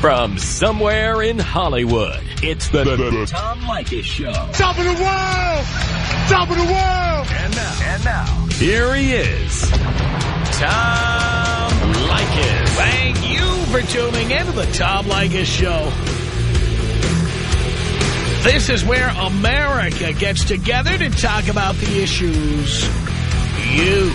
From somewhere in Hollywood, it's the, the, the Tom Leykis Show. Top of the world! Top of the world! And now, and now, here he is, Tom Leykis. Thank you for tuning in to the Tom Leykis Show. This is where America gets together to talk about the issues you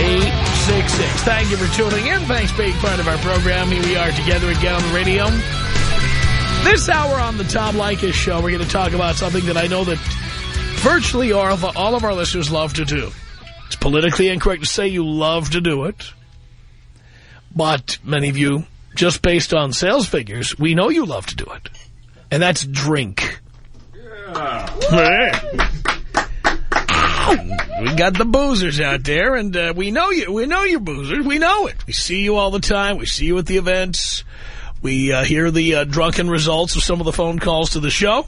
1-800-5800-866. Thank you for tuning in. Thanks for being part of our program. Here we are together again on the radio. This hour on the Tom Leykis Show, we're going to talk about something that I know that virtually all of, all of our listeners love to do. It's politically incorrect to say you love to do it. But many of you just based on sales figures, we know you love to do it. And that's drink. Yeah. We got the boozers out there, and uh, we know you. We know you're boozers. We know it. We see you all the time. We see you at the events. We uh, hear the uh, drunken results of some of the phone calls to the show.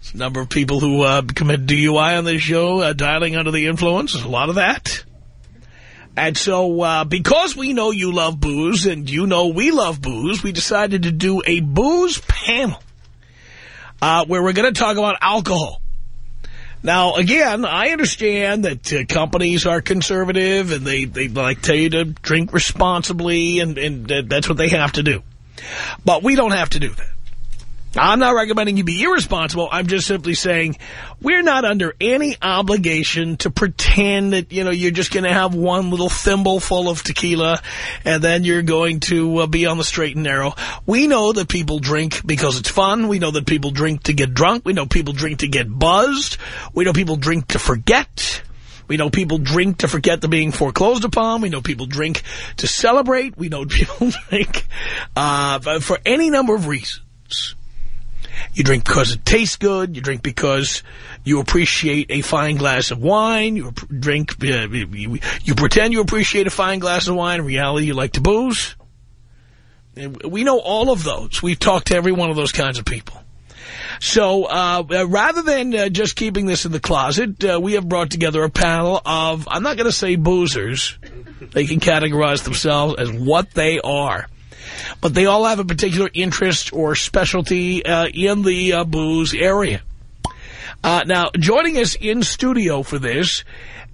There's a number of people who uh, commit DUI on this show, uh, dialing under the influence. There's a lot of that. And so, uh, because we know you love booze and you know we love booze, we decided to do a booze panel uh, where we're going to talk about alcohol. Now, again, I understand that uh, companies are conservative and they, they like tell you to drink responsibly and, and uh, that's what they have to do. But we don't have to do that. I'm not recommending you be irresponsible. I'm just simply saying we're not under any obligation to pretend that, you know, you're just going to have one little thimble full of tequila and then you're going to uh, be on the straight and narrow. We know that people drink because it's fun. We know that people drink to get drunk. We know people drink to get buzzed. We know people drink to forget. We know people drink to forget the being foreclosed upon. We know people drink to celebrate. We know people drink uh, for any number of reasons. You drink because it tastes good. You drink because you appreciate a fine glass of wine. You drink, uh, you, pretend you appreciate a fine glass of wine. In reality, you like to booze. We know all of those. We've talked to every one of those kinds of people. So uh, rather than uh, just keeping this in the closet, uh, we have brought together a panel of, I'm not going to say boozers. They can categorize themselves as what they are but they all have a particular interest or specialty uh, in the uh, booze area. Uh, now, joining us in studio for this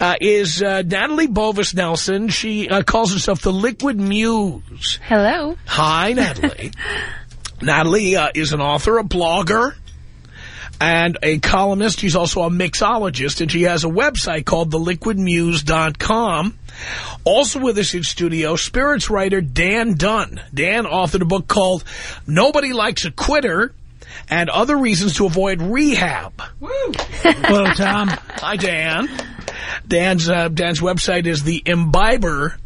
uh, is uh, Natalie Bovis Nelson. She uh, calls herself the Liquid Muse. Hello. Hi, Natalie. Natalie is an author, a blogger, and a columnist. She's also a mixologist, and she has a website called theliquidmuse.com. Also with us in studio, spirits writer Dan Dunn. Dan authored a book called Nobody Likes a Quitter and Other Reasons to Avoid Rehab. Woo! Hello, Tom. Hi, Dan. Dan's uh, Dan's website is the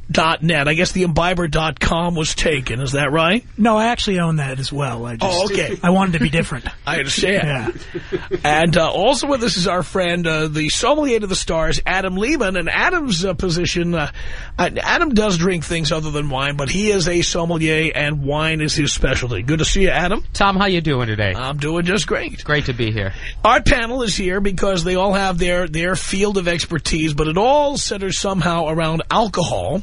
imbiber.net. I guess the imbiber.com was taken. Is that right? No, I actually own that as well. I just, oh, okay. I wanted to be different. I understand. Yeah. And uh, also with us is our friend, uh, the sommelier to the stars, Adam Lehman. And Adam's uh, position, uh, Adam does drink things other than wine, but he is a sommelier and wine is his specialty. Good to see you, Adam. Tom, how you doing today? I'm doing just great. Great to be here. Our panel is here because they all have their, their field of expertise, but it all centers somehow around alcohol.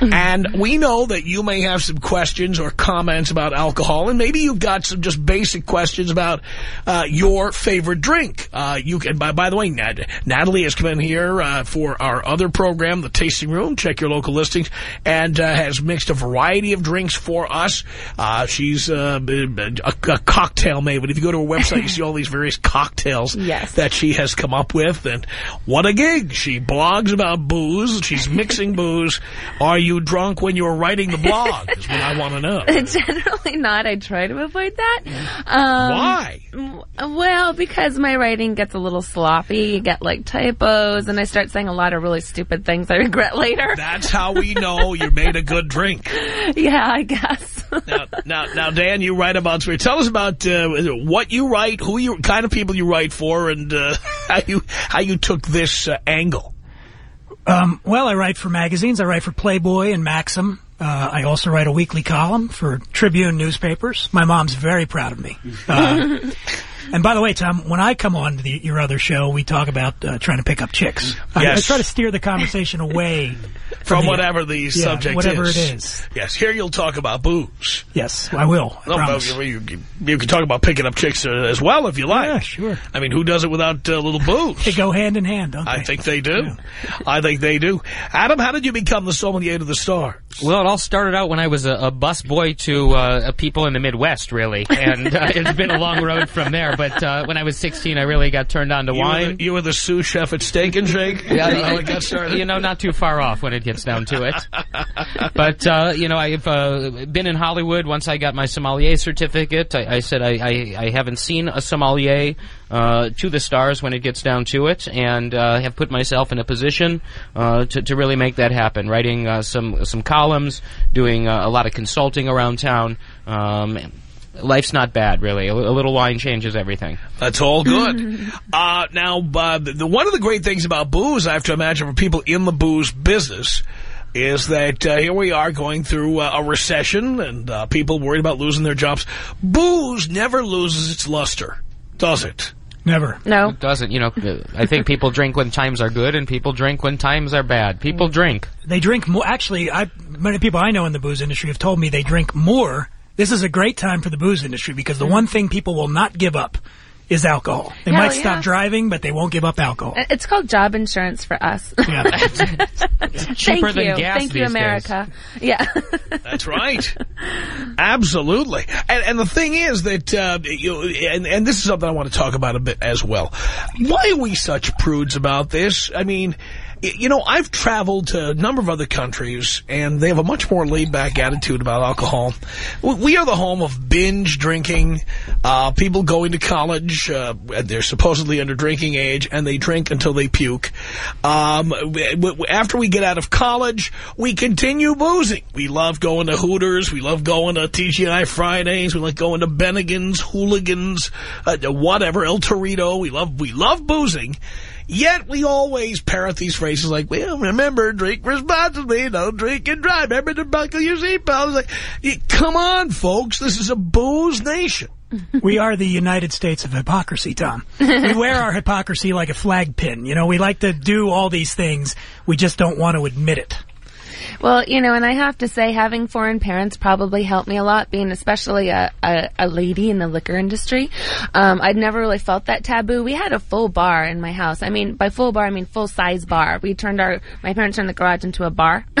And we know that you may have some questions or comments about alcohol, and maybe you've got some just basic questions about uh, your favorite drink. Uh, you can, by, by the way, Nat Natalie has come in here uh, for our other program, The Tasting Room. Check your local listings, and uh, has mixed a variety of drinks for us. Uh, she's uh, a, a, cocktail maven. If you go to her website, you see all these various cocktails yes. that she has come up with, and what a gig. She blogs about booze. She's mixing booze. Are you drunk when you were writing the blog is what I want to know. Generally not. I try to avoid that. Um, Why? Well, because my writing gets a little sloppy. You get like typos, and I start saying a lot of really stupid things I regret later. That's how we know you made a good drink. yeah, I guess. Now, now, now, Dan, you write about. Tell us about uh, what you write, who you, kind of people you write for, and uh, how you how you took this uh, angle. Um, well, I write for magazines. I write for Playboy and Maxim. Uh, I also write a weekly column for Tribune newspapers. My mom's very proud of me. Uh, and by the way, Tom, when I come on to the, your other show, we talk about uh, trying to pick up chicks. I, I try to steer the conversation away From the- whatever the yeah, subject whatever is. it is. Yes, here you'll talk about booze. Yes, I will. I No, no, promise. you, you, you can talk about picking up chicks uh, as well if you like. Yeah, sure. I mean, who does it without a little booze? They go hand in hand, don't they? I think they do. I think they do. Adam, how did you become the sommelier to the stars? Well, it all started out when I was a, a bus boy to uh, people in the Midwest, really, and uh, it's been a long road from there. But uh, when I was 16, I really got turned on to You were, wine. the, you were the sous chef at Steak and Shake? Yeah, Is that how I- got started? you know, not too far off when it gets down to it. But uh, you know, I've uh, been in Hollywood. Once I got my sommelier certificate, I, I said I, I, I haven't seen a sommelier uh, to the stars when it gets down to it, and uh, have put myself in a position uh, to, to really make that happen. Writing uh, some some columns, doing a lot of consulting around town. Um, life's not bad, really. A, a little wine changes everything. That's all good. uh, now, uh, the, the- one of the great things about booze, I have to imagine, for people in the booze business, is that uh, here we are going through uh, a recession and uh, people worried about losing their jobs. Booze never loses its luster, does it? Never. no. It doesn't, you know. uh, I think people drink when times are good, and people drink when times are bad. People drink. They drink more. Actually, I, many people I know in the booze industry have told me they drink more. This is a great time for the booze industry because the one thing people will not give up is alcohol. They Hell might stop yeah. driving, but they won't give up alcohol. It's called job insurance for us. Yeah. cheaper Thank than you. gas Thank you, these America. Yeah. That's right. Absolutely. And, and the thing is that, uh, you, and, and this is something I want to talk about a bit as well. Why are we such prudes about this? I mean, y- you know, I've traveled to a number of other countries, and they have a much more laid-back attitude about alcohol. We- are the home of binge drinking, uh, people going to college, uh, they're supposedly under drinking age, and they drink until they puke. Um, after we get out of college, we continue boozing. We love going to Hooters. We love going to TGI Fridays. We like going to Bennigan's, Hooligans, uh, whatever, El Torito. We love, we love boozing. Yet we always parrot these phrases like, well, remember, drink responsibly, don't drink and drive. Remember to buckle your seatbelt. Like, come on, folks, this is a booze nation. we are the United States of hypocrisy, Tom. we wear our hypocrisy like a flag pin. You know, we like to do all these things. We just don't want to admit it. Well, you know, and I have to say, having foreign parents probably helped me a lot, being especially a, a, a lady in the liquor industry. Um, I'd never really felt that taboo. We had a full bar in my house. I mean, by full bar, I mean full size bar. We turned our, my parents turned the garage into a bar.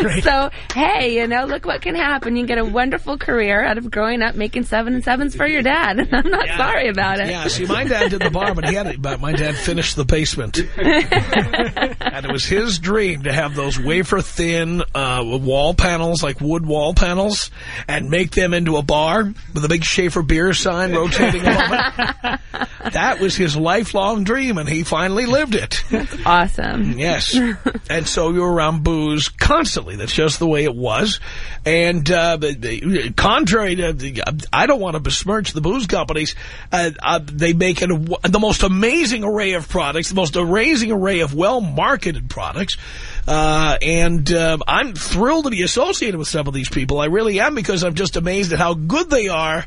Great. so, hey, you know, look what can happen. You get a wonderful career out of growing up making seven and sevens for your dad. And I'm not sorry about it. Yeah, see, my dad did the bar, but he had it. But my dad finished the basement, and it was his dream to have those wafer thin uh, wall panels, like wood wall panels, and make them into a bar with a big Schaefer beer sign rotating above it. That was his lifelong dream, and he finally lived it. Awesome. Yes. and so you were around booze constantly. That's just the way it was. And uh, contrary to, the, I don't want to besmirch the booze companies. Uh, uh, they make an, the most amazing array of products, the most amazing array of well-marketed products. Uh, and uh, I'm thrilled to be associated with some of these people. I really am because I'm just amazed at how good they are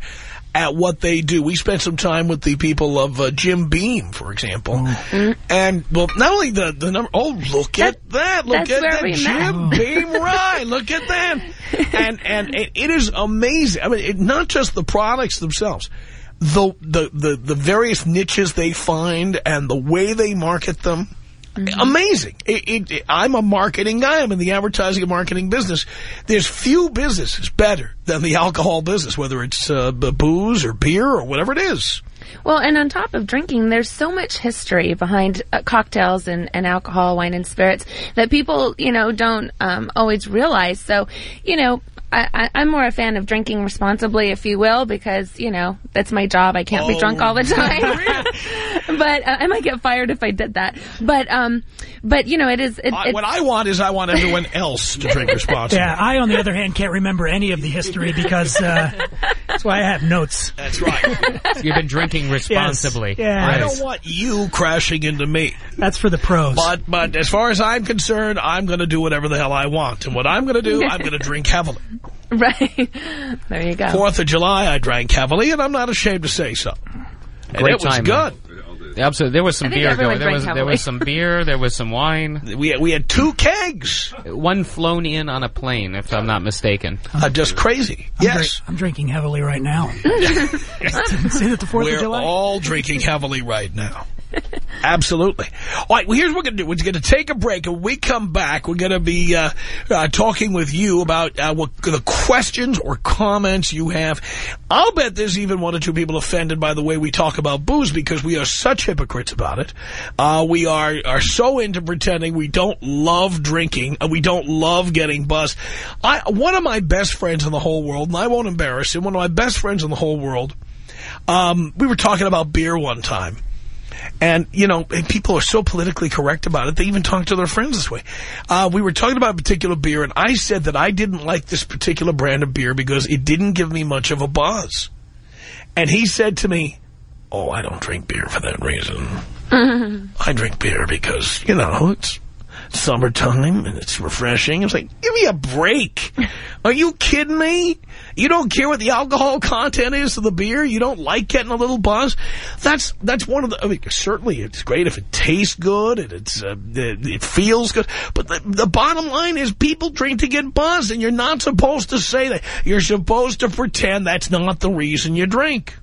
at what they do. We spent some time with the people of uh, Jim Beam, for example. And, well, not only the, the number, oh, look at that. Look that's at that we Jim Beam ride. Look at that. And, and it, it is amazing. I mean, it, not just the products themselves. The, the, the, the various niches they find and the way they market them. Amazing. It, it, it- I'm a marketing guy. I'm in the advertising and marketing business. There's few businesses better than the alcohol business, whether it's uh, booze or beer or whatever it is. Well, and on top of drinking, there's so much history behind uh, cocktails and, and alcohol, wine and spirits that people, you know, don't um, always realize. So, you know, I, I, I'm more a fan of drinking responsibly, if you will, because you know that's my job. I can't be Oh. drunk all the time. But uh, I might get fired if I did that. But um, but you know, it is. It, I, what I want is I want everyone else to drink responsibly. Yeah, I, on the other hand, can't remember any of the history because uh, that's why I have notes. That's right. You've been drinking responsibly. Yeah. I don't want you crashing into me. That's for the pros. But but as far as I'm concerned, I'm going to do whatever the hell I want. And what I'm going to do, I'm going to drink heavily. right. there you go. Fourth of July, I drank heavily, and I'm not ashamed to say so. And Great it was time, good. Absolutely. There was some I beer everyone going. There was there was some beer. There was some wine. We we had two kegs. One flown in on a plane, if I'm not mistaken. Uh, just crazy. I'm, yes. I'm drinking heavily right now. Didn't say that the 4th of July. We're all drinking heavily right now. Absolutely. All right, well, here's what we're going to do. We're going to take a break. and we come back, we're going to be uh, uh, talking with you about uh, what the questions or comments you have. I'll bet there's even one or two people offended by the way we talk about booze because we are such hypocrites about it. Uh, we are, are so into pretending we don't love drinking and we don't love getting buzzed. I, one of my best friends in the whole world, and I won't embarrass him, one of my best friends in the whole world, um, we were talking about beer one time. And, you know, and people are so politically correct about it, they even talk to their friends this way. Uh, we were talking about a particular beer, and I said that I didn't like this particular brand of beer because it didn't give me much of a buzz. And he said to me, oh, I don't drink beer for that reason. I drink beer because, you know, it's summertime and it's refreshing. It's like, give me a break. Are you kidding me? You don't care what the alcohol content is of the beer? You don't like getting a little buzz? That's that's one of the, I mean, certainly it's great if it tastes good and it's uh, it, it feels good. But the, the bottom line is people drink to get buzzed and you're not supposed to say that. You're supposed to pretend that's not the reason you drink.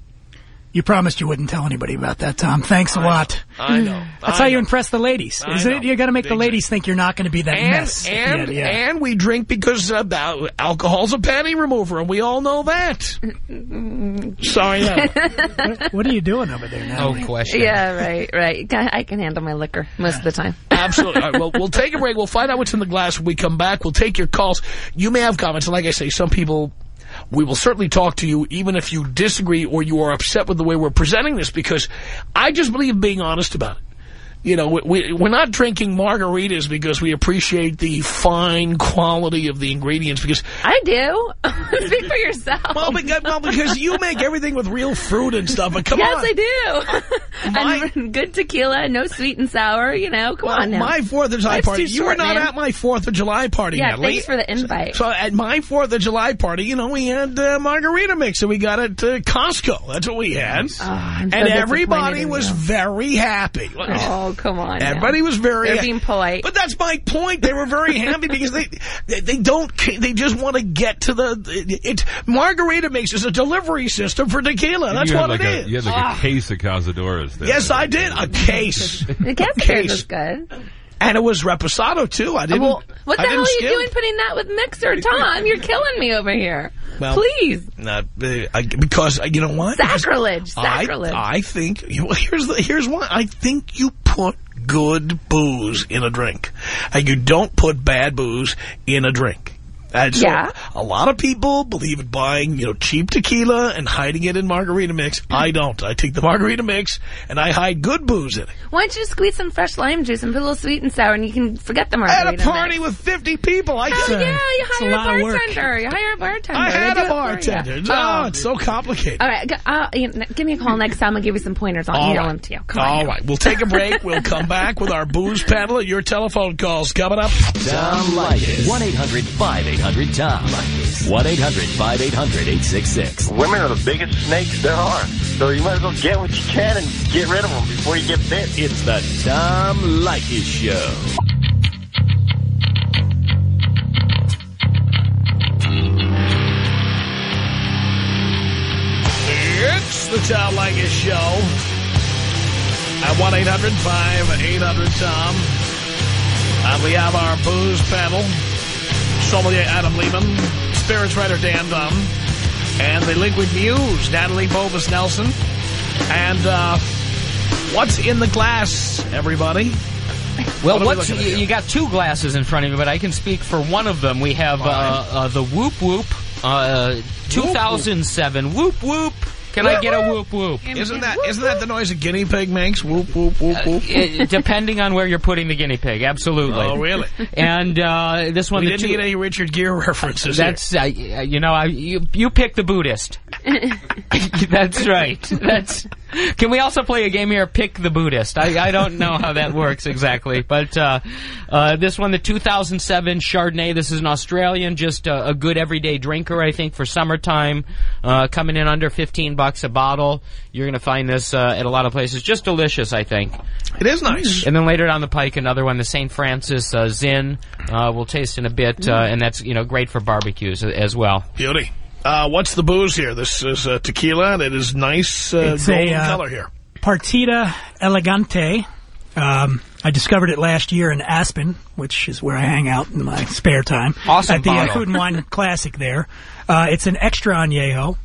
You promised you wouldn't tell anybody about that, Tom. Thanks a lot. I know. That's I how you impress the ladies, I isn't know. it? You got to make the Exactly. ladies think you're not going to be that and, mess. And, yeah, yeah. and we drink because uh, al- alcohol's a panty remover, and we all know that. Sorry. no. what, what are you doing over there now? No question. Yeah, right, right. I can handle my liquor most of the time. Absolutely. All right, well, we'll take a break. We'll find out what's in the glass when we come back. We'll take your calls. You may have comments. And like I say, some people, we will certainly talk to you even if you disagree or you are upset with the way we're presenting this because I just believe being honest about it. You know, we, we, we're not drinking margaritas because we appreciate the fine quality of the ingredients because I do. Speak for yourself. Well, because, well, because you make everything with real fruit and stuff. But come yes, on. I do. My- and good tequila, no sweet and sour. You know, come Well, on now. my Fourth of July Life's party. You were not man. at my Fourth of July party, yeah, Natalie. thanks for the invite. So at my Fourth of July party, you know, we had uh, margarita mix, and we got it at uh, Costco. That's what we had, Oh, so and everybody was you. very happy. Oh, come on. now. Everybody was very. They're being polite. But that's my point. They were very happy because they, they they don't they just want to get to the it, it margarita makes is a delivery system for tequila. That's what had like it a, is. You had like a ah. case of Cazadores there. yes, I did a case, the Cascade case. was good. And it was reposado too. I didn't. Well, what the I hell are you doing putting that with mixer, Tom? You're killing me over here. Well, Please. Not, uh, because uh, you know what? Sacrilege. I, Sacrilege. I think here's the here's why I think you put good booze in a drink, and you don't put bad booze in a drink. And so yeah. a lot of people believe in buying, you know, cheap tequila and hiding it in margarita mix. I don't. I take the margarita mix and I hide good booze in it. Why don't you just squeeze some fresh lime juice and put a little sweet and sour and you can forget the margarita At a party mix. with 50 people. I Hell yeah, you hire a, a, bartender. You hire a bartender. I had a bartender. No, oh. it's so complicated. All right. You know, give me a call next time. I'll give you some pointers on right. you. Come All on. We'll take a break. we'll come back with our booze panel. Your telephone calls coming up. Tom Leykis. 1-800-5800. 800 Tom. 1-800-5800-866. Women are the biggest snakes there are. So you might as well get what you can and get rid of them before you get bit. It's the Tom Leykis Show. It's the Tom Leykis Show at 1-800-5800-TOM. And uh, we have our booze panel sommelier Adam Lehman, spirits writer Dan Dunn, and the Liquid Muse, Natalie Bovis Nelson. And uh, what's in the glass, everybody? Well, What we what's, looking at you, you got two glasses in front of you, but I can speak for one of them. We have uh, uh, the Whoop Whoop uh, 2007 Whoop Whoop. Can I get a Whoop Whoop? Isn't that isn't that the noise a guinea pig makes? Whoop whoop whoop whoop. Uh, depending on where you're putting the guinea pig, absolutely. Oh, really? And uh, this one, we the didn't two, get any Richard Gere references. here. That's uh, you know, I, you you pick the Buddhist. That's right. That's. Can we also play a game here? Pick the Buddhist. I, I don't know how that works exactly, but uh, uh, this one, the 2007 Chardonnay. This is an Australian, just a, a good everyday drinker, I think, for summertime. Uh, coming in under 15 bucks a bottle. You're going to find this uh, at a lot of places. Just delicious, I think. It is nice. And then later down the pike, another one, the St. Francis uh, Zin. Uh, we'll taste in a bit, uh, and that's you know great for barbecues as well. Beauty. Uh, what's the booze here? This is uh, tequila, and it is nice uh, It's a, golden uh, color here. Partida Elegante. Um, I discovered it last year in Aspen, which is where I hang out in my spare time. Awesome At the uh. Food and Wine Classic there. Uh, it's an extra añejo,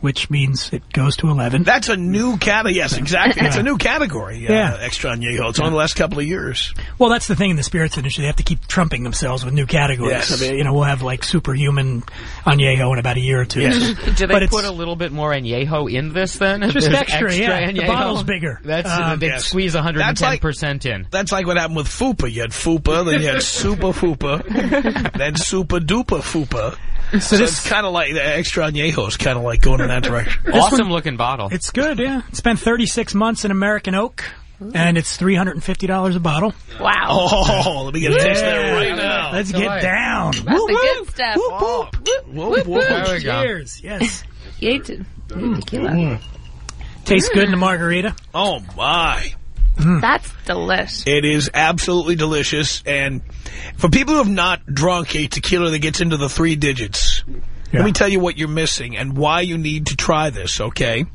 which means it goes to 11. That's a new category. Yes, exactly. It's a new category. Uh, Yeah. Extra añejo. It's only the last couple of years. Well, that's the thing in the spirits industry. They have to keep trumping themselves with new categories. Yes. So they- you know, we'll have like superhuman añejo in about a year or two. Yes. Do they But put a little bit more añejo in this then? Just There's extra, yeah. The añejo? bottle's bigger. That's Um, they Yes. squeeze 110% in. That's like what happened with Fupa. You had Fupa, then you had Super Fupa, then Super Duper Fupa. So, this- it's kind of like the extra añejo is kind of like going in that direction. Awesome looking bottle. It's good, yeah. It's been 36 months in American Oak, and it's $350 a bottle. Wow. Oh, let me get a taste of that right now. Let's That's get right. down. That's the good stuff. Whoop, whoop, whoop. There we go. Cheers. Yes. You ate to- you ate tequila. Tastes good in a margarita. Oh, my. That's delicious. It is absolutely delicious. And for people who have not drunk a tequila that gets into the three digits, Yeah. let me tell you what you're missing and why you need to try this, okay?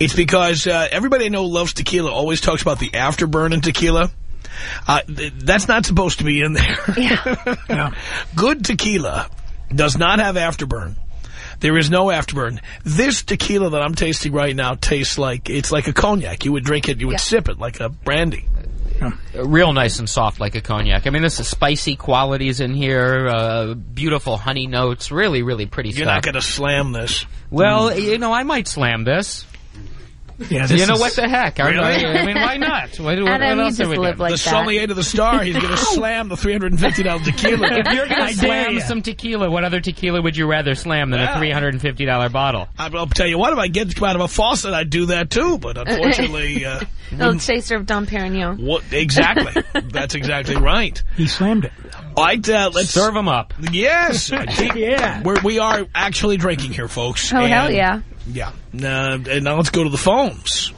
It's because uh, everybody I know loves tequila always talks about the afterburn in tequila. Uh, th- that's not supposed to be in there. Yeah. Good tequila does not have afterburn. There is no afterburn. This tequila that I'm tasting right now tastes like, it's like a cognac. You would drink it, you would Yeah. sip it like a brandy. Real nice and soft like a cognac. I mean, this is spicy qualities in here, uh, beautiful honey notes, really, really pretty You're stuff. not going to slam this. well, you know, I might slam this. Yeah, this you know is- what the heck? I- Really? I, mean, why not? What, what, Adam, what you else just are we live doing? like the that. sommelier to the star, he's going to slam the $350 tequila. If you're going to slam ya. some tequila, what other tequila would you rather slam than Well. a $350 bottle? I'll tell you what, if I get to come out of a faucet, I'd do that too. But unfortunately, uh, Little taster of Dom Perignon. what exactly? That's exactly right. He slammed it. All right, uh, let's Serve them up. Yes, Yeah. We're, we are actually drinking here, folks. Oh, hell yeah. Yeah. Uh, and now let's go to the phones.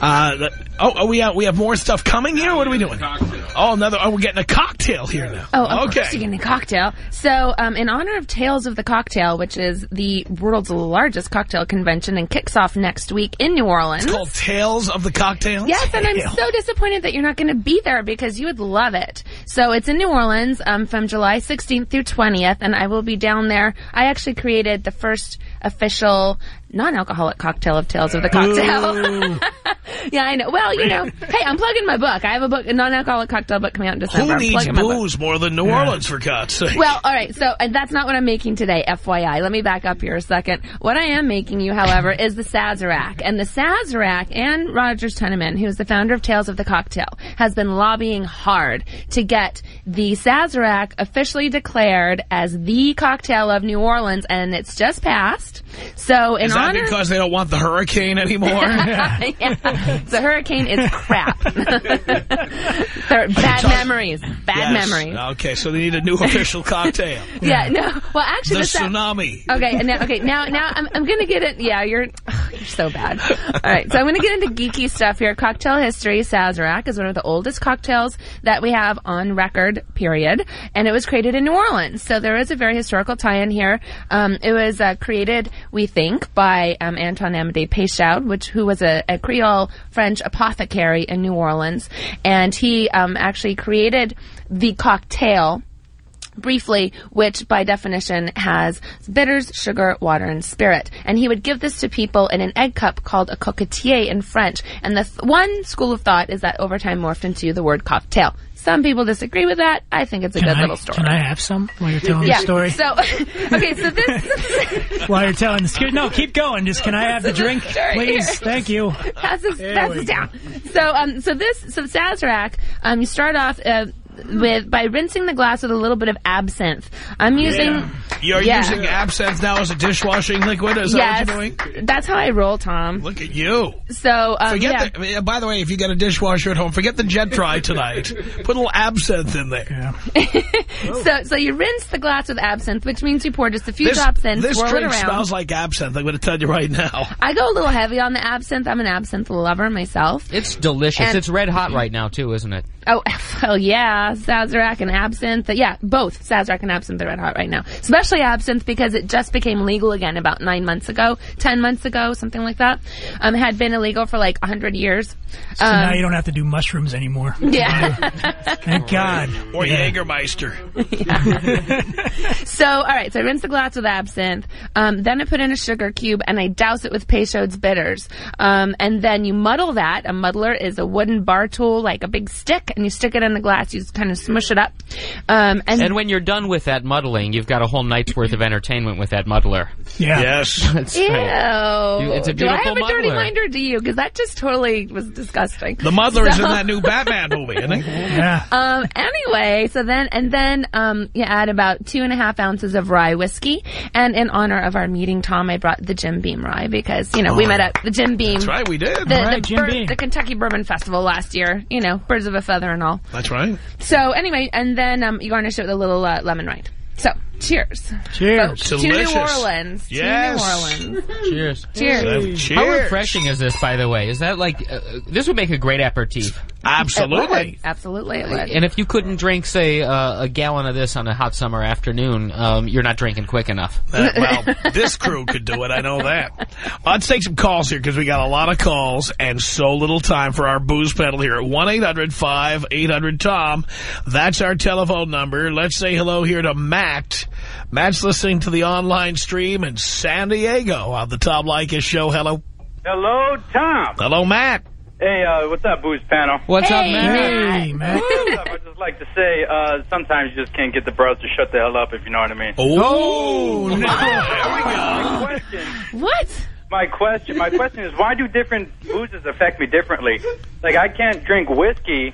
Uh, oh, oh, we have we have more stuff coming here. What are we doing? Oh, another. Oh, we're getting a cocktail here now. Oh, of okay. course you're getting a cocktail. So, um, in honor of Tales of the Cocktail, which is the world's largest cocktail convention and kicks off next week in New Orleans. It's called Tales of the Cocktail? Yes, and I'm so disappointed that you're not going to be there because you would love it. So it's in New Orleans um, from July 16th through 20th, and I will be down there. I actually created the first official non-alcoholic cocktail of Tales of the Cocktail. yeah, I know. Well, you know, hey, I'm plugging my book. I have a book, a non-alcoholic cocktail book coming out in December. Who I'm needs plugging my book. booze more than New Orleans, for God's sake? Well, all right. So that's not what I'm making today. FYI. Let me back up here a second. What I am making you, however, is the Sazerac, and the Sazerac and Rogers Tuennerman, who is the founder of Tales of the Cocktail, has been lobbying hard to get the Sazerac officially declared as the cocktail of New Orleans, and it's just passed. So in Is that because they don't want the hurricane anymore? yeah. The hurricane is crap. Bad memories. Bad Yes. memories. Okay, so they need a new official cocktail. Yeah, no. Well, actually, The the tsunami. Okay, now, okay, now, now I'm, I'm gonna get it. Yeah, you're, you're so bad. All right, so I'm gonna get into geeky stuff here. Cocktail history. Sazerac is one of the oldest cocktails that we have on record. Period, and it was created in New Orleans. So there is a very historical tie-in here. Um, it was uh, created, we think, by um, Antoine Amédée Peychaud, which who was a, a Creole French apothecary in New Orleans, and he um, actually created the cocktail briefly, which by definition has bitters, sugar, water, and spirit. And he would give this to people in an egg cup called a coquetier in French. And the th- one school of thought is that over time morphed into the word cocktail. Some people disagree with that. I think it's a Can good I, little story. Can I have some while you're telling yeah. the story? So, okay, so this. while you're telling the story. No, keep going. Just can I have the drink, please? here. Thank you. Pass this, pass this down. So, um, so this, so Sazerac, um, you start off, uh, with, by rinsing the glass with a little bit of absinthe. I'm using, You're Yeah. using absinthe now as a dishwashing liquid? Is yes, that what you're doing? that's how I roll, Tom. Look at you. So, um, Forget yeah. the, by the way, if you got a dishwasher at home, forget the jet dry tonight. Put a little absinthe in there. So, so you rinse the glass with absinthe, which means you pour just a few This, drops in, this swirl it drink around. smells like absinthe. I'm going to tell you right now. I go a little heavy on the absinthe. I'm an absinthe lover myself. It's delicious. And- it's red hot right now too, isn't it? Oh, well, yeah, Sazerac and absinthe. Yeah, both Sazerac and absinthe are red hot right now. Especially absinthe because it just became legal again about nine months ago, ten months ago, something like that. Um, it had been illegal for like a hundred years. So Um, now you don't have to do mushrooms anymore. yeah. Thank God. Or Yeah. Jägermeister. So, all right. So I rinse the glass with absinthe. Um, then I put in a sugar cube and I douse it with Peychaud's bitters. Um, and then you muddle that. A muddler is a wooden bar tool, like a big stick, and you stick it in the glass. You just kind of smush it up. Um, and, And when you're done with that muddling, you've got a whole night's worth of entertainment with that muddler. Yeah. Yes. That's Ew. right. You- it's a do I beautiful have a dirty muddler. mind or do you? Because that just totally was disgusting. The muddler is in that new Batman movie, isn't it? Yeah. Um, anyway, so then, and then, um, you add about two and a half ounces of rye whiskey. And in honor of our meeting, Tom, I brought the Jim Beam rye because, you know, we met at the Jim Beam. That's right, we did. The, All right, the, Jim bir- Beam. the Kentucky Bourbon Festival last year, you know, birds of a feather and all. That's right. So anyway, and then um, you garnish it with a little uh, lemon rind. So, cheers. Cheers. To New Orleans. Yes. To New Orleans. Cheers. Cheers. Cheers. How refreshing is this, by the way? Is that like uh, this would make a great aperitif? Absolutely. Absolutely, it would. And if you couldn't drink, say, uh, a gallon of this on a hot summer afternoon, um, you're not drinking quick enough. Uh, well, this crew could do it. I know that. Let's take some calls here because we got a lot of calls and so little time for our booze pedal here at 1-800-5800-TOM. That's our telephone number. Let's say hello here to Matt. Matt's listening to the online stream in San Diego on the Tom Leykis show. Hello. Hello, Tom. Hello, Matt. Hey, uh, what's up, Booze Panel? What's up, Hey, man? Hey, man. What's up? I'd just like to say, uh, sometimes you just can't get the bros to shut the hell up, if you know what I mean. Oh, no. My question, what? my question, my question is, why do different boozes affect me differently? Like, I can't drink whiskey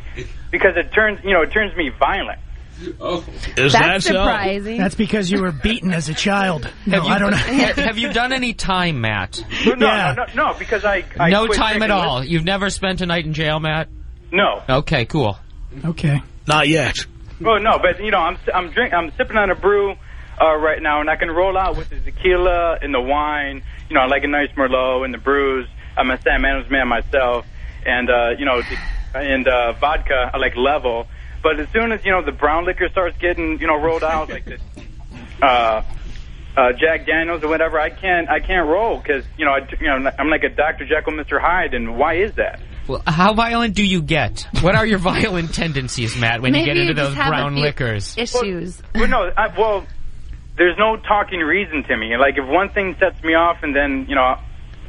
because it turns, you know, it turns me violent. Is That's that so? surprising. That's because you were beaten as a child. No, Have you, I don't know. have you done any time, Matt? No, no, Yeah. no, no, no, because I, I no quit time at all. whiskey. You've never spent a night in jail, Matt? No. Okay, cool. Okay. Not yet. Oh no, but you know, I'm I'm drink I'm sipping on a brew uh, right now, and I can roll out with the tequila and the wine. You know, I like a nice Merlot and the brews. I'm a San Manuel's man myself, and uh, you know, and uh, vodka I like level. But as soon as you know the brown liquor starts getting you know rolled out, like the uh, uh, Jack Daniels or whatever, I can't I can't roll because you know I you know I'm like a Dr Jekyll, Mr Hyde, and why is that? Well, how violent do you get? What are your violent tendencies, Matt, when Maybe you get into just those have a brown few liquors? Issues. Well, no, I, well, there's no talking reason to me. Like, if one thing sets me off and then, you know,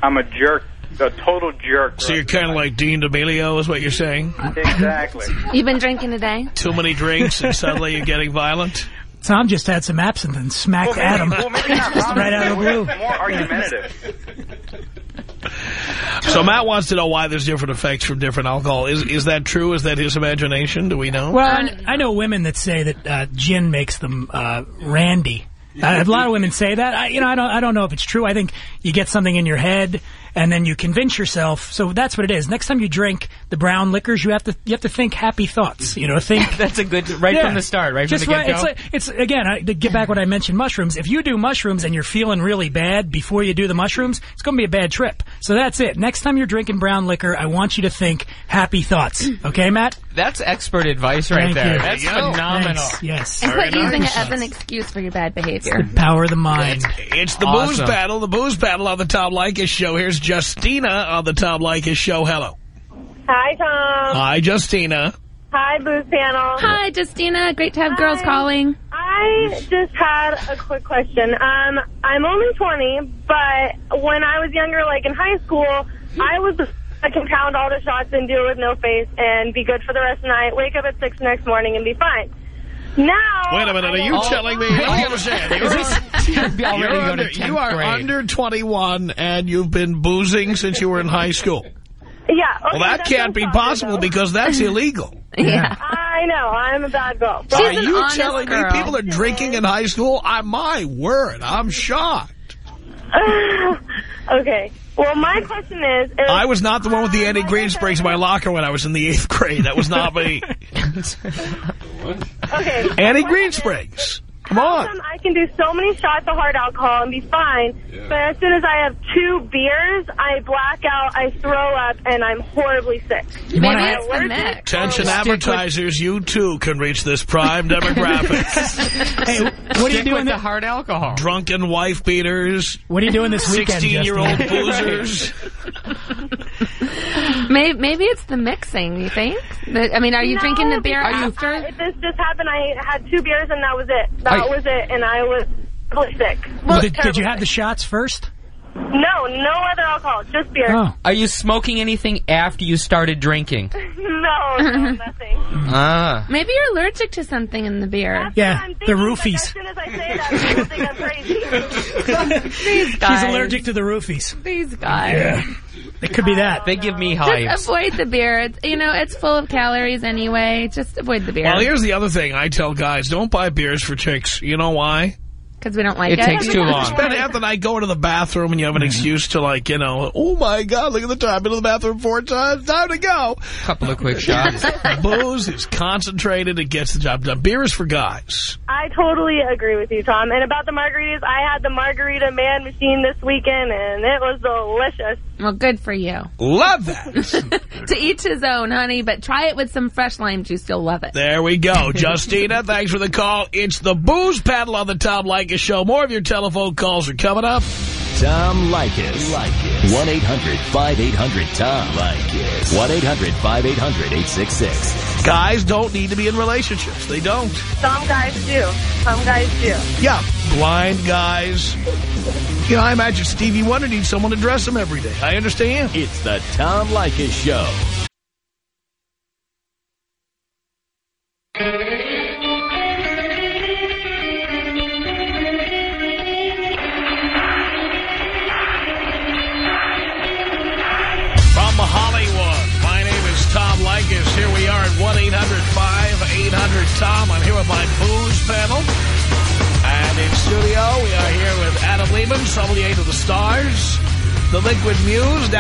I'm a jerk, a total jerk. So you're kind of like Dean D'Amelio is what you're saying? Exactly. You've been drinking today? Too many drinks and suddenly you're getting violent? Tom just had some absinthe and smacked well, at him. well, maybe not right out of the blue. More argumentative. So Matt wants to know why there's different effects from different alcohol. Is is that true? Is that his imagination? Do we know? Well, I, I know women that say that uh, gin makes them uh, randy. Uh, a lot of women say that. I, you know, I don't. I don't know if it's true. I think you get something in your head, and then you convince yourself. So that's what it is. Next time you drink the brown liquors, you have to you have to think happy thoughts. You know, think That's a good, right Yeah. from the start, right Just from the right, get-go? it's, like, it's again I, to get back what I mentioned mushrooms. If you do mushrooms and you're feeling really bad before you do the mushrooms, it's going to be a bad trip. So that's it. Next time you're drinking brown liquor, I want you to think happy thoughts. Okay, Matt? That's expert advice right Thank there. you. That's There phenomenal. Thanks. Yes. And quit Very using it as an excuse for your bad behavior. The Power of the mind. It's the Awesome. booze battle. The booze battle on the Tom Leykis show. Here's Justina on the Tom Leykis show. Hello. Hi, Tom. Hi, Justina. Hi, Booze Panel. Hi, Justina. Great to have girls calling. I I just had a quick question. Um, I'm only 20, but when I was younger, like in high school, I was I can pound all the shots and do it with no face and be good for the rest of the night, wake up at 6 next morning and be fine. Now... Wait a minute, are you telling me? Let me understand. You're, You're already you're going under, to you are grade. under 21 and you've been boozing since you were in high school. Yeah. Well, that can't be possible problem, because that's illegal. Yeah. though. I know, I'm a bad girl. Are you telling girl. me people are drinking in high school? I, my word, I'm shocked. okay. Well, my question is... is I was not the one with the Andy Green Springs in my locker when I was in the eighth grade. That was not me. Okay. Andy Green Springs. Come on. Awesome, I can do so many shots of hard alcohol and be fine, but as soon as I have two beers, I black out, I throw up, and I'm horribly sick. You Maybe it's the mix. Attention advertisers, you too can reach this prime demographic. Hey, what are you doing? with the hard alcohol. Drunken wife beaters, what are you doing this weekend? 16-year-old boozers. Maybe, maybe it's the mixing, you think? I mean, are you No, drinking the beer because, after? uh, this just happened. I had two beers, and that was it. That Are- was it, and I was really sick. Well, did, did you have the shots first? No, no other alcohol, just beer. Oh. Are you smoking anything after you started drinking? No, no, nothing. Ah. Maybe you're allergic to something in the beer. That's Yeah, what I'm the thinking, roofies. As soon as I say that, people think I'm crazy. These guys. She's allergic to the roofies. These guys. It could be that. They give me Just hives. avoid the beer. It's, you know, it's full of calories anyway. Just avoid the beer. Well, here's the other thing I tell guys. Don't buy beers for chicks. You know why? Because we don't like It it. takes too long. Spend half the night going to the bathroom and you have an excuse to like, you know, oh my God, look at the time. Been to the bathroom four times. Time to go. A couple of quick shots. Booze is concentrated. It gets the job done. Beer is for guys. I totally agree with you, Tom. And about the margaritas, I had the margarita man machine this weekend, and it was delicious. Well, good for you. Love that. To each his own, honey, but try it with some fresh lime juice. You'll love it. There we go. Justina, thanks for the call. It's the Booze Paddle on the Tom Leykis Show. More of your telephone calls are coming up. Tom Leykis. 1-800-5800-TOM. Leykis. 1-800-5800-866. Guys don't need to be in relationships. They don't. Some guys do. Some guys do. Yeah, blind guys. You know, I imagine Stevie Wonder needs someone to dress him every day. I understand. It's the Tom Leykis Show.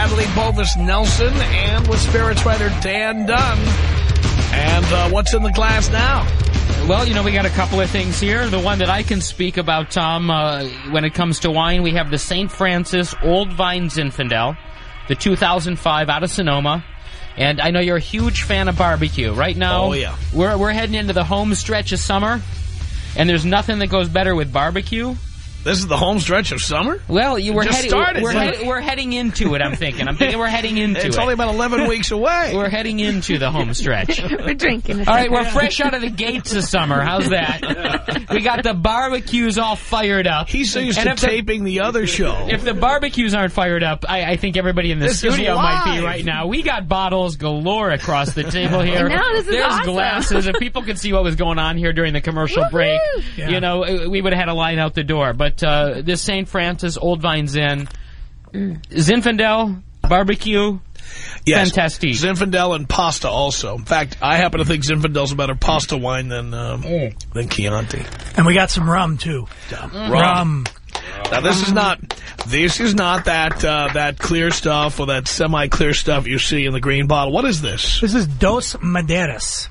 Natalie Bovis Nelson, and with spirits writer Dan Dunn. And uh, what's in the glass now? Well, you know, we got a couple of things here. The one that I can speak about, Tom, uh, when it comes to wine, we have the St. Francis Old Vine Zinfandel, the 2005 out of Sonoma. And I know you're a huge fan of barbecue. Right now, Oh, yeah. we're, we're heading into the home stretch of summer, and there's nothing that goes better with barbecue. This is the home stretch of summer? Well, you were Just heading. started. We're, It's head- we're heading into it. I'm thinking. I'm thinking we're heading into It's it. It's only about 11 weeks away. we're heading into the home stretch. We're drinking. All right, we're fresh out of the gates of summer. How's that? We got the barbecues all fired up. He's so used And to if the- taping the other show. If the barbecues aren't fired up, I, I think everybody in the This is studio might be right now. We got bottles galore across the table here. I know, this is There's awesome. glasses. If people could see what was going on here during the commercial break, Yeah. you know, we would have had a line out the door. But uh, this St. Francis Old Vine Zin, Zinfandel, barbecue, Yes. Fantastic. Zinfandel and pasta also. In fact, I happen to think Zinfandel's a better pasta wine than um, than Chianti. And we got some rum, too. Rum. Now this is not this is not that uh, that clear stuff or that semi-clear stuff you see in the green bottle. What is this? This is Dos Maderas.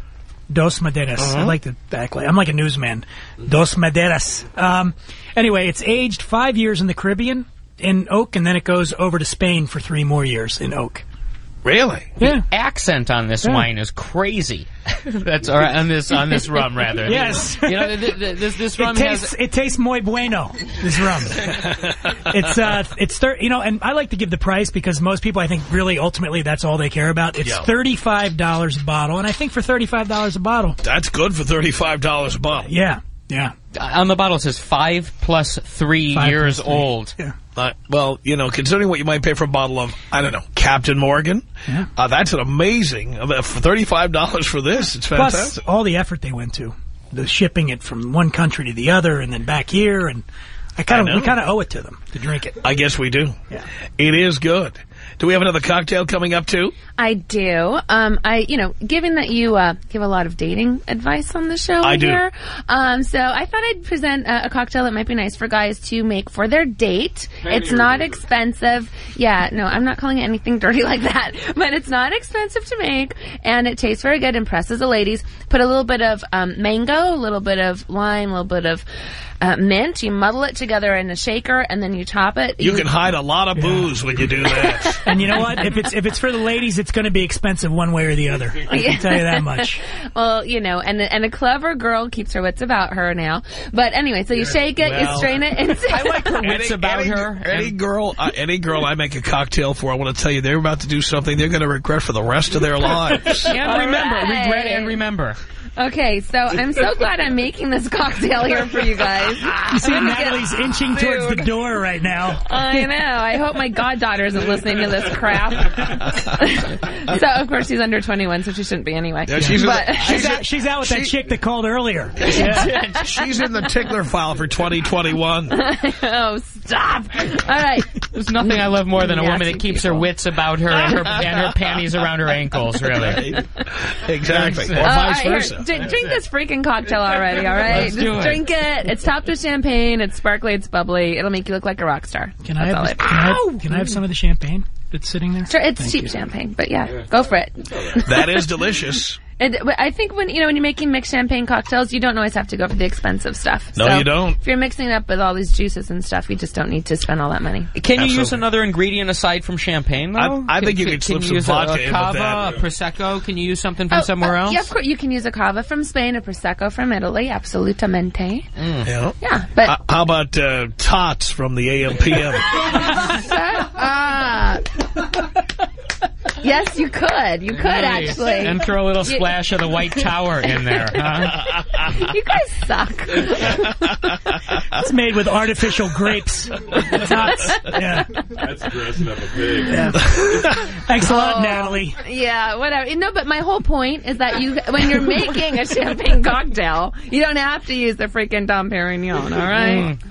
Dos Maderas. I like the backlight. I'm like a newsman. Dos Maderas. Um, anyway, it's aged five years in the Caribbean in oak, and then it goes over to Spain for three more years in oak. Really? Yeah. accent on this Yeah. wine is crazy. That's all right, on this on this rum rather. Yes. you know th- th- this this rum It tastes, has it tastes muy bueno. This rum. it's uh, it's thir- you know, and I like to give the price because most people, I think, really ultimately that's all they care about. It's Yeah. thirty five dollars a bottle, and I think for thirty five dollars a bottle, That's good for thirty-five dollars a bottle. yeah, yeah, On the bottle it says five plus three Five years plus three. old. Uh, well, you know, considering what you might pay for a bottle of, I don't know, Captain Morgan, Yeah. uh, that's an amazing, uh, for $35 for this, it's Plus, fantastic. all the effort they went to, the shipping it from one country to the other and then back here, and I kind of we kind of owe it to them to drink it. I guess we do. Yeah. It is good. Do we have another cocktail coming up, too? I do. Um, I, you know, given that you uh, give a lot of dating advice on the show I do. um, so I thought I'd present a, a cocktail that might be nice for guys to make for their date. it's not expensive. Yeah, no, I'm not calling it anything dirty like that, but it's not expensive to make, and it tastes very good. Impresses the ladies. Put a little bit of um, mango, a little bit of lime, a little bit of uh, mint. You muddle it together in a shaker, and then you top it. You can hide a lot of booze when you do that. And you know what? If it's if it's for the ladies, it's going to be expensive one way or the other. I can tell you that much. well, you know, and and a clever girl keeps her wits about her now. But anyway, so you shake it, you strain it, and I like her wits Any- about any, her. Any girl, uh, any girl I make a cocktail for, I want to tell you, they're about to do something they're going to regret for the rest of their lives. and remember, All right. regret and remember. Okay, so I'm so glad I'm making this cocktail here for you guys. You see, I'm gonna get Natalie's inching towards the door right now. I know. I hope my goddaughter isn't listening to this crap. so, of course, she's under 21, so she shouldn't be anyway. Yeah, she's but, the- She's out, she's out with that chick that called earlier. She's in the tickler file for 2021. oh, stop. All right. There's nothing I love more than a woman that keeps her wits about her and her, and her panties around her ankles, really. Exactly. Or vice right, here, versa. drink, drink this freaking cocktail already, all right? Let's Just do it. drink it. It's topped with champagne. It's sparkly. It's bubbly. It'll make you look like a rock star. Can I have this, can I have, can I have some of the champagne that's sitting there? Sure, it's Thank cheap you. champagne, but yeah, go for it. That is delicious. And I think when you know when you're making mixed champagne cocktails, you don't always have to go for the expensive stuff. No, So you don't. If you're mixing it up with all these juices and stuff, you just don't need to spend all that money. Can you use another ingredient aside from champagne, though? I- I think you Can- could slip you some use a- vodka a, in with cava, that. a prosecco. Can you use something from Oh, somewhere uh, else? Yeah, of course. You can use a cava from Spain, a prosecco from Italy, absolutamente. Yeah. Yeah, but Uh, how about uh, tots from the AMPM? Shut up. yes, you could. You could Nice. actually. And throw a little splash of the White Tower in there, huh? you guys suck. It's made with artificial grapes. Nuts. Yeah. That's dressing up a pig. Thanks a lot, Oh. Natalie. Yeah, whatever. No, but my whole point is that you, when you're making a champagne cocktail, you don't have to use the freaking Dom Perignon. All right. Mm.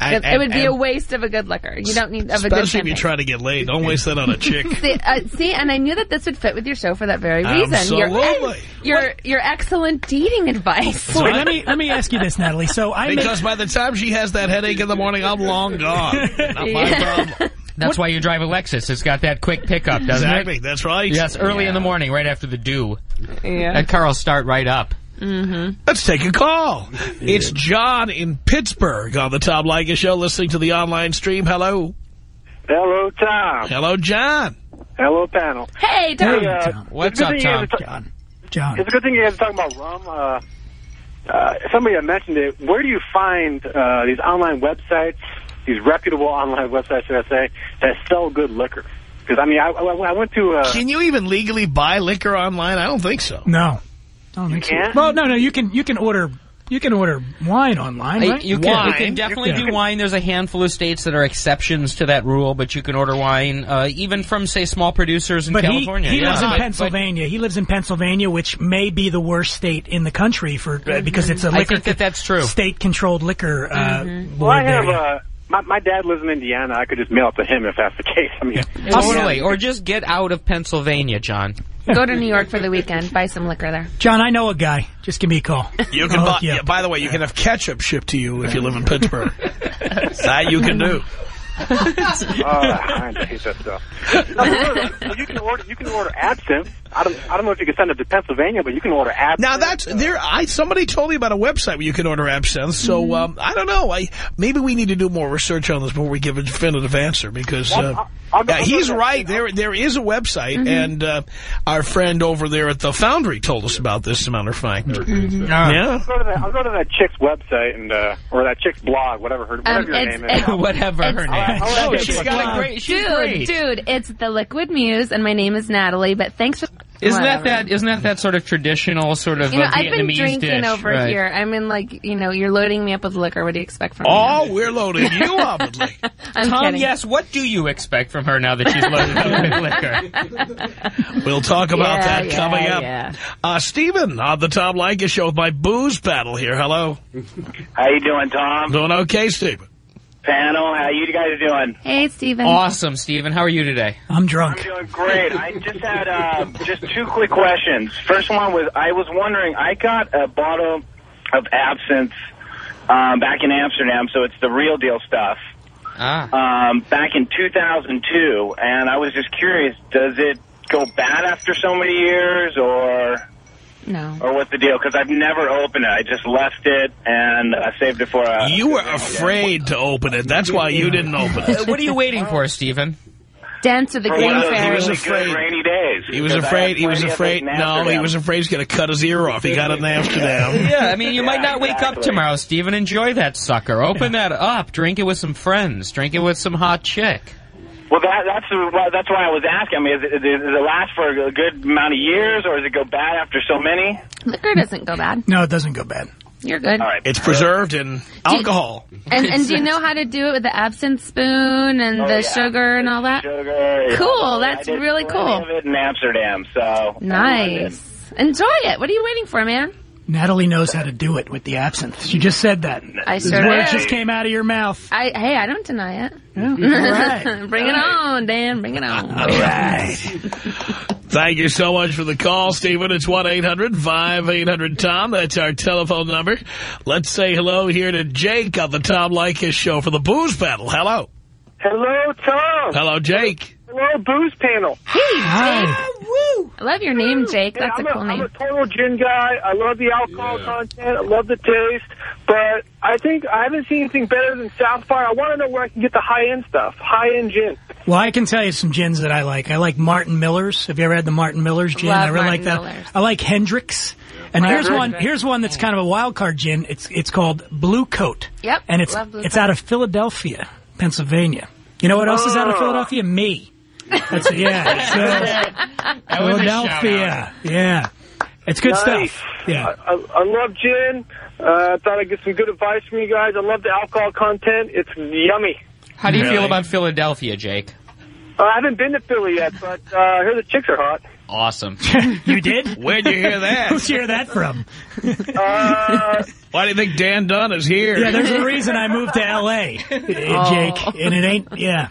And- It, it would be a waste of a good liquor. You don't need of a good Especially if you're trying to get laid. Don't waste that on a chick. See, uh, see, and I knew that this would fit with your show for that very reason. Your, Absolutely. your, your excellent dating advice. Wait, let me let me ask you this, Natalie. So I make Because by the time she has that headache in the morning, I'm long gone. Not my Yeah. problem. That's why you drive a Lexus. It's got that quick pickup, doesn't it? Exactly. That's right. Yes, early in the morning, right after the dew. Yeah. That car will start right up. Let's take a call. It's John in Pittsburgh on the Tom Leykis Show, listening to the online stream. Hello. Hello, Tom. Hello, John. Hello, panel. Hey, Tom. Hey, uh, Tom. What's up, good thing you Tom? guys are ta- John. John. It's a good thing you guys are talking about rum. Uh, uh, somebody had mentioned it. Where do you find uh, these online websites, these reputable online websites, should I say, that sell good liquor? Because, I mean, I, I, I went to... Uh, Can you even legally buy liquor online? I don't think so. No. I don't think can't? so. Well, no, no. You can you can order you can order wine online, right? You can, you can definitely Yeah. do wine. There's a handful of states that are exceptions to that rule, but you can order wine uh, even from, say, small producers in But he, California. he Yeah, lives in but- but Pennsylvania. he lives in Pennsylvania, which may be the worst state in the country for uh, because it's a liquor think that that's true. state-controlled liquor uh, well, I have... there. Uh, my, my dad lives in Indiana. I could just mail it to him if that's the case. I mean, Totally. Or just get out of Pennsylvania, John. Go to New York for the weekend. Buy some liquor there. John, I know a guy. Just give me a call. You can buy, you yeah, by the way, you can have ketchup shipped to you if you live in Pittsburgh. that you can do. uh, I hate that stuff. No, really, you can order. You can order absinthe. I don't. I don't know if you can send it to Pennsylvania, but you can order absinthe. Now that's there. I somebody told me about a website where you can order absinthe. So um, I don't know. I maybe we need to do more research on this before we give a definitive answer because uh, I'll- I'll- I'll go- yeah, I'll he's right. There there is a website, and uh, our friend over there at the Foundry told us about this. As a matter of fact, I'll yeah. go that. I'll go to that chick's website and uh, or that chick's blog, whatever her whatever Um, your it's- name is. Whatever her name. I'll- Oh, she's got a great. She's dude, great. dude, it's the Liquid Muse, and my name is Natalie. But thanks for Isn't that that? Isn't that that sort of traditional sort of You know, uh, I've been Vietnamese drinking dish? over Right. here. I mean, like, you know, you're loading me up with liquor. What do you expect from me? Oh, we're loading you up. with liquor. I'm Tom, kidding. yes. What do you expect from her now that she's loaded up with liquor? We'll talk about Yeah, that yeah, coming up. yeah. Uh, Steven on the Tom Leykis show with my booze battle here. Hello. How you doing, Tom? Doing okay, Steven? Panel, how you guys doing? Hey, Steven. Awesome, Stephen. How are you today? I'm drunk. I'm doing great. I just had uh, just two quick questions. First one was I was wondering, I got a bottle of absinthe um, back in Amsterdam, so it's the real deal stuff. Ah. Um, back in 2002, and I was just curious, does it go bad after so many years, or No. or what's the deal? Because I've never opened it. I just left it and I saved it for a. You were afraid to open it. That's why you didn't open it. Uh, what are you waiting for, Stephen? Dance of the for Green one of those Fairy. was really afraid. rainy days. He was afraid. He was plenty of it afraid. No, he was afraid he's going to cut his ear off. He got it in Amsterdam. Yeah, I mean, you might Yeah, not wake up tomorrow, Stephen. Enjoy that sucker. Open that up. Drink it with some friends. Drink it with some hot chick. Well, that, that's that's why I was asking. I mean, is it, does it last for a good amount of years, or does it go bad after so many? Liquor doesn't go bad. No, it doesn't go bad. You're good. All right. It's preserved in alcohol. And, and do you know how to do it with the absinthe spoon and Oh, the yeah. sugar and all that? Sugar. yeah. Cool, I that's did really plenty cool. Of it in Amsterdam, so Nice. Enjoy it. What are you waiting for, man? Natalie knows how to do it with the absinthe. She just said that. I Those sure words did. just came out of your mouth. I hey, I don't deny it. Yeah, all right. Bring it on, Dan. Bring it on. All right. Thank you so much for the call, Stephen. It's 1-800-5800-TOM. That's our telephone number. Let's say hello here to Jake on the Tom Leykis show for the booze battle. Hello. Hello, Tom. Hello, Jake. Hello, booze panel. Hey, Hi. Ah, I love your name, Jake. Yeah, That's a I'm, cool a, I'm a total gin guy. I love the alcohol content. I love the taste. But I think I haven't seen anything better than Sapphire. I want to know where I can get the high-end stuff. High-end gin. Well, I can tell you some gins that I like. I like Martin Miller's. Have you ever had the Martin Miller's gin? Love I really Martin like that. Miller's. I like Hendrick's. And here's one. Here's one that's kind of a wild card gin. It's it's called Bluecoat. Yep, And it's it's Coat. out of Philadelphia, Pennsylvania. You know what else is out of Oh. Philadelphia? Me. That's yeah. So, Philadelphia. Yeah. It's good Nice. stuff. Yeah. I, I, I love gin. Uh, I thought I'd get some good advice from you guys. I love the alcohol content. It's yummy. How do you Really? feel about Philadelphia, Jake? Uh, I haven't been to Philly yet, but uh, I hear the chicks are hot. Awesome. you did? Where'd you hear that? Who'd you hear that from? Uh, Why do you think Dan Dunn is here? Yeah, there's a reason I moved to L.A., Jake, and it ain't, yeah.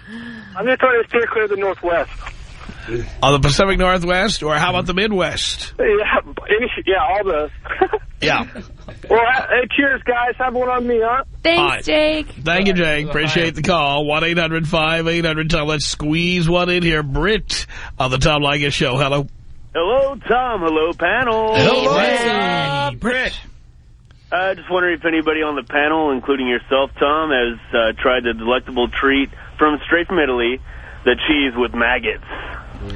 I'm going to try to steer clear of the Northwest. On the Pacific Northwest, or how about the Midwest? Yeah, any, yeah, all those. Yeah. well, uh, hey, cheers, guys. Have one on me, huh? Thanks, All right. Jake. Thank you, Jake. Appreciate the call. 1-800-5800-TOM. Let's squeeze one in here. Britt on the Tom Leykis show. Hello. Hello, Tom. Hello, panel. Hello. Hey, Britt. Uh, just wondering if anybody on the panel, including yourself, Tom, has uh, tried the delectable treat from straight from Italy, the cheese with maggots.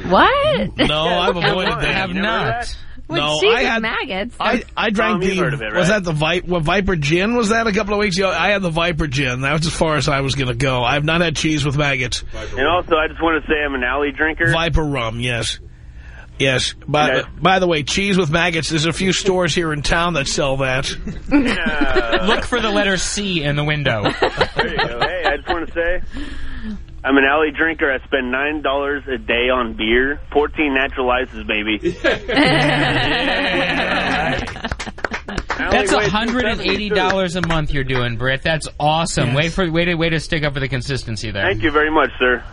What? No, I've avoided I that. have You never heard not. that? With No, cheese I and had- maggots. I, I drank Tom, you've the, heard of it, was right? that the Vi what, Viper Gin? Was that a couple of weeks ago? I had the Viper Gin. That was as far as I was going to go. I have not had cheese with maggots. And also, I just want to say I'm an alley drinker. Viper rum, yes. Yes. By, Okay. by the way, cheese with maggots, there's a few stores here in town that sell that. Uh, Look for the letter C in the window. there you go. Hey, I just want to say I'm an alley drinker. I spend nine dollars a day on beer. Fourteen natural ices, baby. That's Alleyway $180 a month you're doing, Britt. That's awesome. Yes. Wait for way to way to stick up for the consistency there. Thank you very much, sir.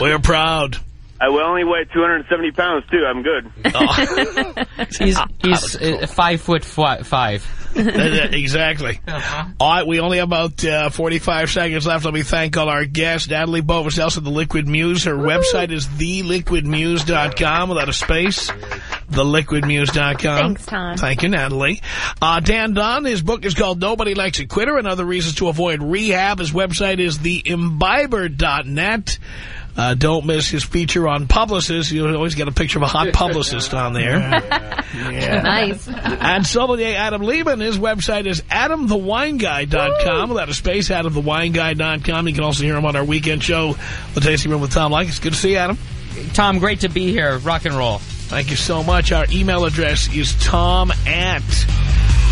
We're proud. I will only weigh 270 pounds too. I'm good. He's he's uh, five foot five. exactly. All right, we only have about uh, 45 seconds left. Let me thank all our guests. Natalie Bovis of The Liquid Muse. Her website is theliquidmuse.com without a space. Theliquidmuse.com. Thanks, Tom. Thank you, Natalie. Uh, Dan Dunn, his book is called Nobody Likes a Quitter and Other Reasons to Avoid Rehab. His website is theimbiber.net. Uh, don't miss his feature on publicists. You always get a picture of a hot publicist on there. Nice. And sommelier Adam Lehman, his website is adamthewineguy.com. Without a space, adamthewineguy.com. You can also hear him on our weekend show, The Tasting Room with Tom Leykis. Good to see you, Adam. Tom, great to be here. Rock and roll. Thank you so much. Our email address is tom at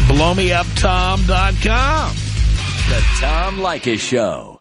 blowmeuptom.com. The Tom Leykis Show.